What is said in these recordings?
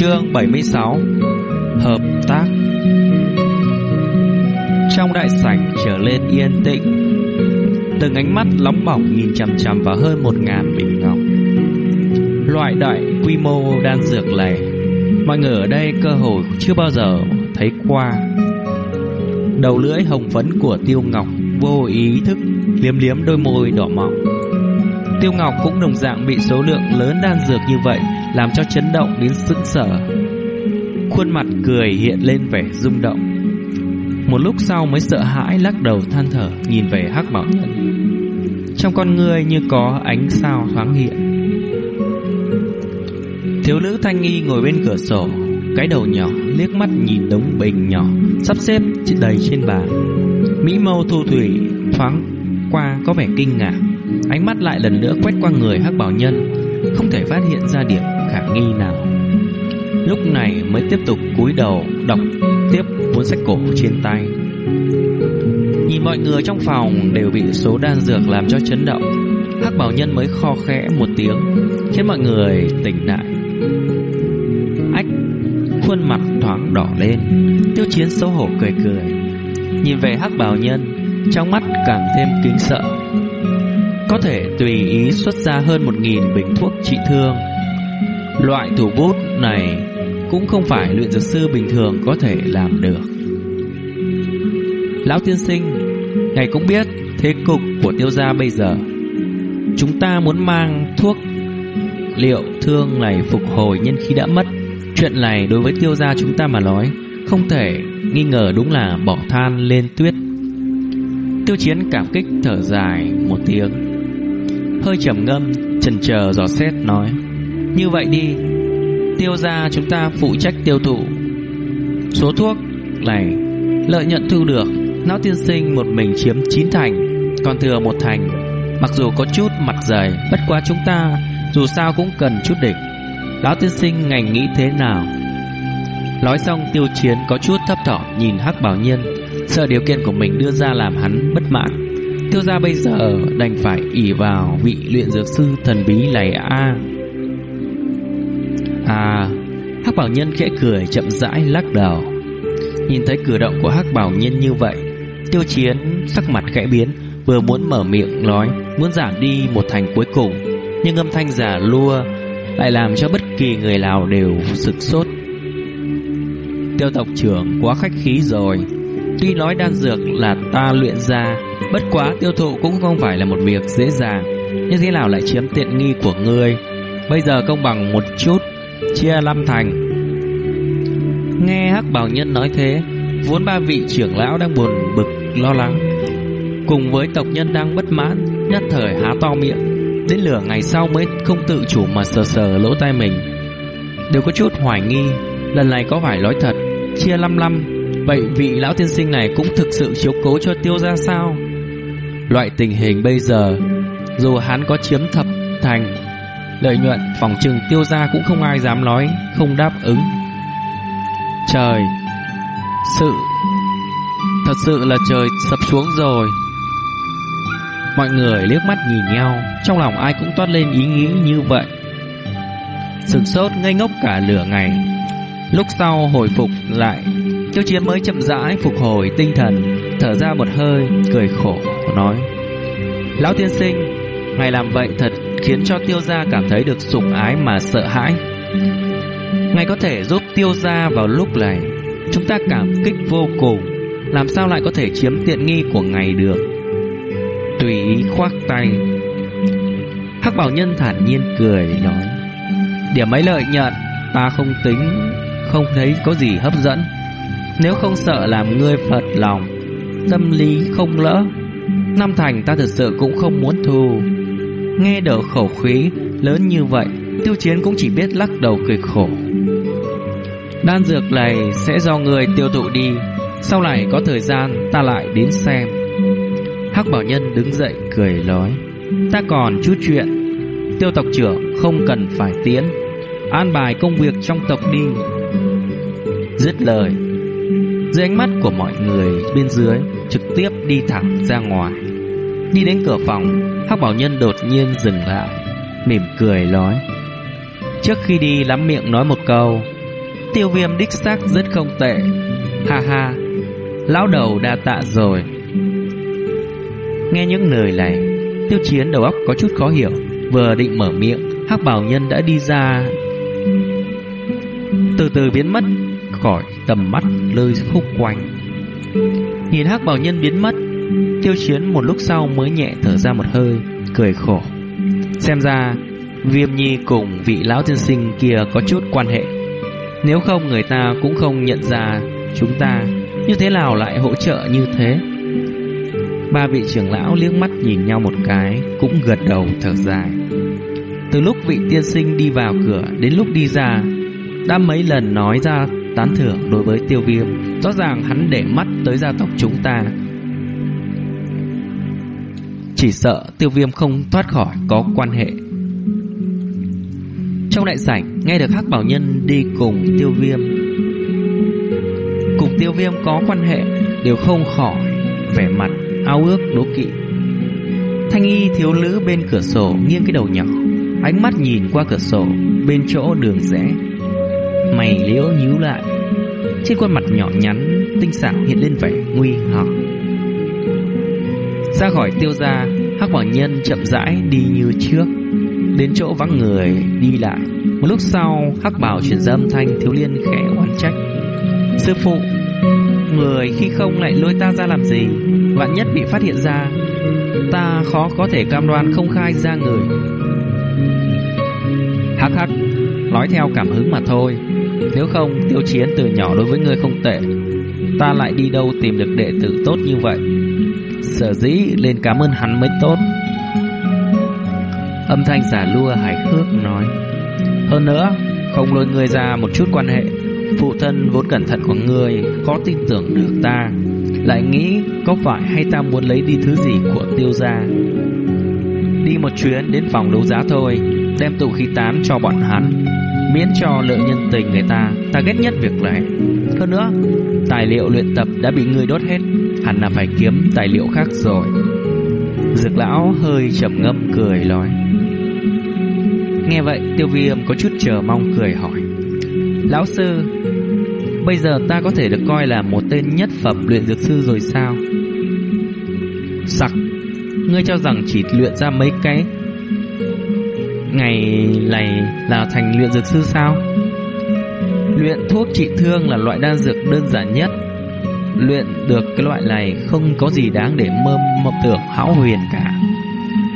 Chương 76 Hợp tác. Trong đại sảnh trở lên yên tĩnh, Từng ánh mắt nóng bỏng nhìn chằm chằm vào hơn một ngàn bình ngọc. Loại đại quy mô đan dược này, Mọi người ở đây cơ hội chưa bao giờ thấy qua. Đầu lưỡi hồng phấn của Tiêu Ngọc vô ý thức liếm liếm đôi môi đỏ mọng. Tiêu Ngọc cũng đồng dạng bị số lượng lớn đan dược như vậy làm cho chấn động đến sững sờ. Khuôn mặt cười hiện lên vẻ rung động. Một lúc sau mới sợ hãi lắc đầu than thở nhìn về Hắc Bảo Nhân. Trong con người như có ánh sao thoáng hiện. Thiếu nữ thanh nghi ngồi bên cửa sổ, cái đầu nhỏ liếc mắt nhìn đống bình nhỏ sắp xếp đầy trên bàn. Mỹ mâu thu thủy thoáng qua có vẻ kinh ngạc, ánh mắt lại lần nữa quét qua người Hắc Bảo Nhân, không thể phát hiện ra điểm khả nghi nào. Lúc này mới tiếp tục cúi đầu đọc tiếp cuốn sách cổ trên tay. Nhìn mọi người trong phòng đều bị số đan dược làm cho chấn động. Hắc Bảo Nhân mới kho khẽ một tiếng, khiến mọi người tỉnh lại. Ách, khuôn mặt thoáng đỏ lên, Tiêu Chiến xấu hổ cười cười. Nhìn về Hắc Bảo Nhân, trong mắt càng thêm kính sợ. Có thể tùy ý xuất ra hơn một nghìn bình thuốc trị thương Loại thủ bút này cũng không phải luyện dược sư bình thường có thể làm được. Lão tiên sinh, ngài cũng biết thế cục của tiêu gia bây giờ. Chúng ta muốn mang thuốc liệu thương này phục hồi nhân khí đã mất. Chuyện này đối với tiêu gia chúng ta mà nói, không thể nghi ngờ đúng là bỏ than lên tuyết. Tiêu chiến cảm kích thở dài một tiếng. Hơi trầm ngâm, chần chờ dò xét nói. Như vậy đi, Tiêu ra chúng ta phụ trách tiêu thụ. Số thuốc này, Lợi nhận thu được. Lão tiên sinh một mình chiếm 9 thành, Còn thừa một thành. Mặc dù có chút mặt dày, Bất quá chúng ta dù sao cũng cần chút địch. Lão tiên sinh ngành nghĩ thế nào? Nói xong, tiêu chiến có chút thấp thỏm Nhìn hắc bảo nhiên. Sợ điều kiện của mình đưa ra làm hắn bất mãn. Tiêu ra bây giờ đành phải ỉ vào vị luyện dược sư thần bí này a. À À, hắc bảo nhân khẽ cười, chậm rãi lắc đầu. Nhìn thấy cử động của hắc bảo nhân như vậy, Tiêu chiến sắc mặt khẽ biến, Vừa muốn mở miệng nói, Muốn giảm đi một thành cuối cùng, Nhưng âm thanh giả lua Lại làm cho bất kỳ người nào đều sực sốt. Tiêu tộc trưởng quá khách khí rồi. Tuy nói đan dược là ta luyện ra, Bất quá tiêu thụ cũng không phải là một việc dễ dàng, Như thế nào lại chiếm tiện nghi của ngươi? Bây giờ công bằng một chút chia năm thành. Nghe Hắc Bảo Nhân nói thế, vốn ba vị trưởng lão đang buồn bực lo lắng, cùng với tộc nhân đang bất mãn, nhất thời há to miệng, đến lửa ngày sau mới không tự chủ mà sờ sờ lỗ tai mình. Đều có chút hoài nghi, lần này có phải nói thật, chia năm năm, vậy vị lão tiên sinh này cũng thực sự chiếu cố cho tiêu ra sao? Loại tình hình bây giờ, dù hắn có chiếm thập thành Lợi nhuận, phòng trừng tiêu ra cũng không ai dám nói, Không đáp ứng. Trời, Sự, Thật sự là trời sập xuống rồi. Mọi người liếc mắt nhìn nhau, Trong lòng ai cũng toát lên ý nghĩ như vậy. Sừng sốt ngây ngốc cả lửa ngày. Lúc sau hồi phục lại, Tiêu chiến mới chậm rãi phục hồi tinh thần, Thở ra một hơi, Cười khổ, nói, Lão tiên sinh Ngài làm vậy thật khiến cho tiêu gia cảm thấy được sủng ái mà sợ hãi. Ngài có thể giúp tiêu gia vào lúc này, chúng ta cảm kích vô cùng, làm sao lại có thể chiếm tiện nghi của ngài được. Tùy ý khoác tay. Hắc bảo nhân thản nhiên cười nói, điểm mấy lợi nhận, ta không tính, không thấy có gì hấp dẫn. Nếu không sợ làm ngươi phật lòng, tâm lý không lỡ, năm thành ta thật sự cũng không muốn thu. Nghe đỡ khẩu khí lớn như vậy, tiêu chiến cũng chỉ biết lắc đầu cười khổ. Đan dược này sẽ do người tiêu thụ đi, sau này có thời gian ta lại đến xem. Hắc bảo nhân đứng dậy cười nói, ta còn chút chuyện, tiêu tộc trưởng không cần phải tiến, an bài công việc trong tộc đi. Dứt lời, dưới ánh mắt của mọi người bên dưới trực tiếp đi thẳng ra ngoài. Đi đến cửa phòng, Hắc Bảo Nhân đột nhiên dừng lại, mỉm cười nói. Trước khi đi lắm miệng nói một câu, tiêu viêm đích xác rất không tệ. Ha ha Lão đầu đa tạ rồi. Nghe những lời này Tiêu chiến đầu óc có chút khó hiểu Vừa định mở miệng hắc bảo nhân đã đi ra. Từ từ biến mất Khỏi tầm mắt lơi khúc quanh. Nhìn hắc bảo nhân biến mất Tiêu chiến một lúc sau mới nhẹ thở ra một hơi, Cười khổ. Xem ra, Viêm nhi cùng vị lão tiên sinh kia có chút quan hệ. Nếu không, người ta cũng không nhận ra chúng ta. Như thế nào lại hỗ trợ như thế? Ba vị trưởng lão liếc mắt nhìn nhau một cái, Cũng gật đầu thở dài. Từ lúc vị tiên sinh đi vào cửa, Đến lúc đi ra, Đã mấy lần nói ra tán thưởng đối với tiêu viêm. Rõ ràng hắn để mắt tới gia tộc chúng ta. Chỉ sợ tiêu viêm không thoát khỏi có quan hệ. Trong đại sảnh, Nghe được hắc bảo nhân đi cùng tiêu viêm. Cùng tiêu viêm có quan hệ, Đều không khỏi Vẻ mặt ao ước đố kỵ. Thanh y thiếu nữ bên cửa sổ Nghiêng cái đầu nhỏ, Ánh mắt nhìn qua cửa sổ Bên chỗ đường rẽ. Mày liễu nhíu lại, Trên khuôn mặt nhỏ nhắn, Tinh xảo hiện lên vẻ nguy hoặc ra khỏi tiêu gia, Hắc bảo nhân chậm rãi đi như trước. Đến chỗ vắng người, đi lại. Một lúc sau, Hắc bảo chuyển ra âm thanh thiếu liên khẽ oán trách. Sư phụ, Người khi không lại lôi ta ra làm gì? Vạn nhất bị phát hiện ra, Ta khó có thể cam đoan không khai ra người. Hắc hắc Nói theo cảm hứng mà thôi. Nếu không, tiêu chiến từ nhỏ đối với người không tệ. Ta lại đi đâu tìm được đệ tử tốt như vậy? Sở dĩ lên cảm ơn hắn mới tốt. Âm thanh giả lua hài hước nói. Hơn nữa, Không lôi người ra một chút quan hệ. Phụ thân vốn cẩn thận của người Có tin tưởng được ta. Lại nghĩ có phải hay ta muốn lấy đi thứ gì của tiêu gia? Đi một chuyến đến phòng đấu giá thôi, Đem tụ khí tán cho bọn hắn, Miễn cho lợi nhân tình người ta. Ta ghét nhất việc này. Hơn nữa, Tài liệu luyện tập đã bị người đốt hết. Hẳn là phải kiếm tài liệu khác rồi. Dược lão hơi trầm ngâm cười nói. Nghe vậy, tiêu viêm có chút chờ mong cười hỏi. Lão sư, Bây giờ ta có thể được coi là một tên nhất phẩm luyện dược sư rồi sao? Sặc, Ngươi cho rằng chỉ luyện ra mấy cái Ngày này là thành luyện dược sư sao? Luyện thuốc trị thương là loại đan dược đơn giản nhất. Luyện được cái loại này không có gì đáng để mơ mộng tưởng hão huyền cả.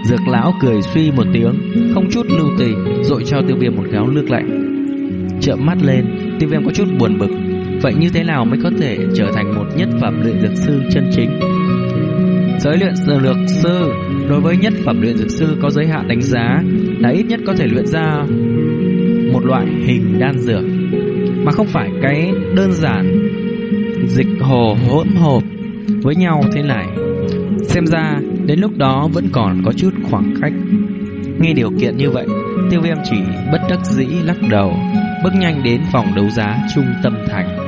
Dược lão cười suy một tiếng, Không chút lưu tình, Dội cho tiêu viêm một gáo nước lạnh. Trợn mắt lên, Tiêu viêm có chút buồn bực. Vậy như thế nào mới có thể trở thành một nhất phẩm luyện dược sư chân chính? Giới luyện dược sư, Đối với nhất phẩm luyện dược sư có giới hạn đánh giá, Là ít nhất có thể luyện ra Một loại hình đan dược, Mà không phải cái đơn giản Dịch hồ hỗn hợp Với nhau thế này. Xem ra, đến lúc đó vẫn còn có chút khoảng cách. Nghe điều kiện như vậy, Tiêu viêm chỉ bất đắc dĩ lắc đầu, Bước nhanh đến phòng đấu giá trung tâm thành.